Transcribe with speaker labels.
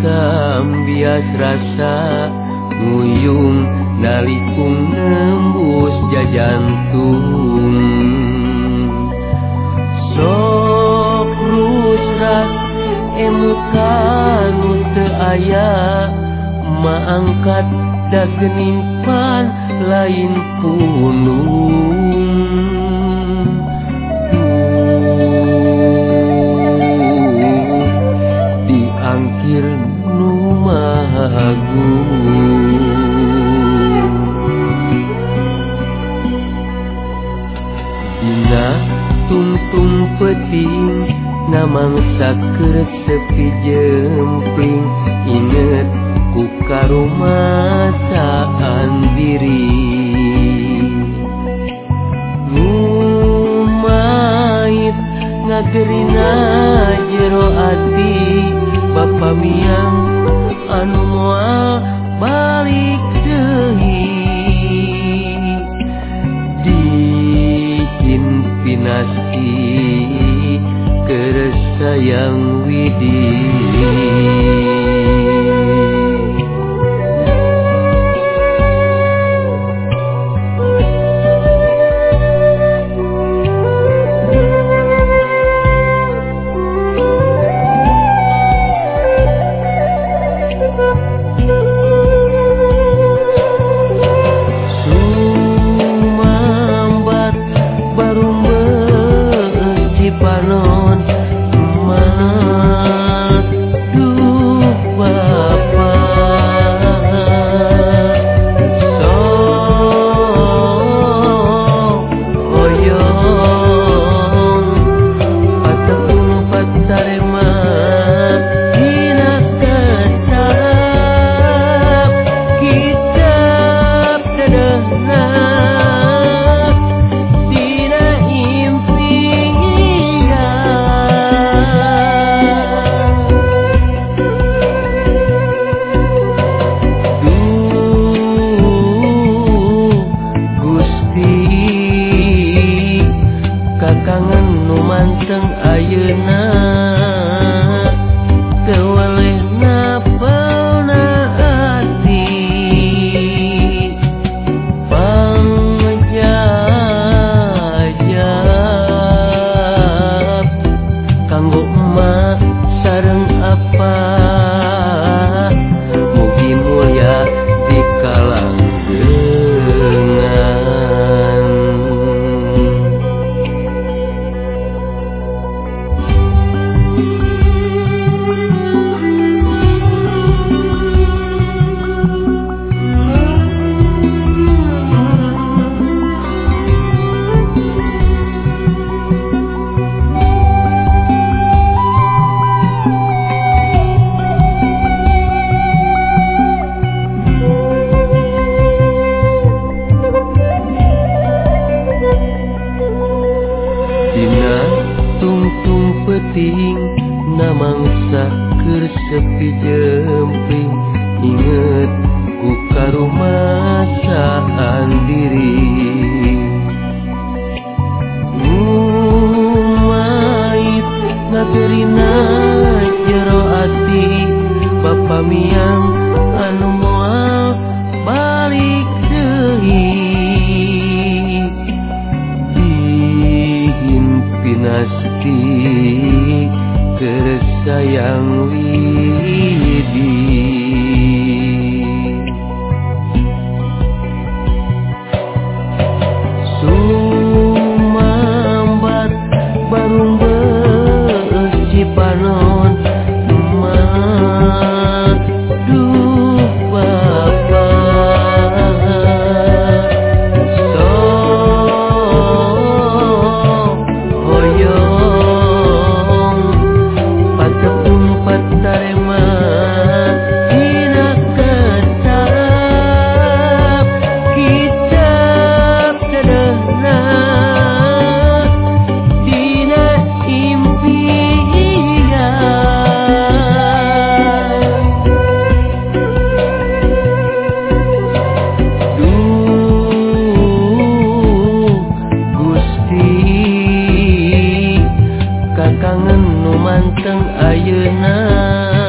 Speaker 1: hitam bias rasa nguyung nalikung nembus jajantung. Sok rusrat emukan teu aya maangkat dagenimpan lain punung. Dina tungtung peting Namang saker sepi jempling. Inget ku karumataan diri. Ngumait ngagerina jero ati Bapak miang anu moa yang widhi kakangan numanteng ayeuna. tungtung peting namangsaker sepi jempling inget ku karumasa yang widih anteng ayeuna.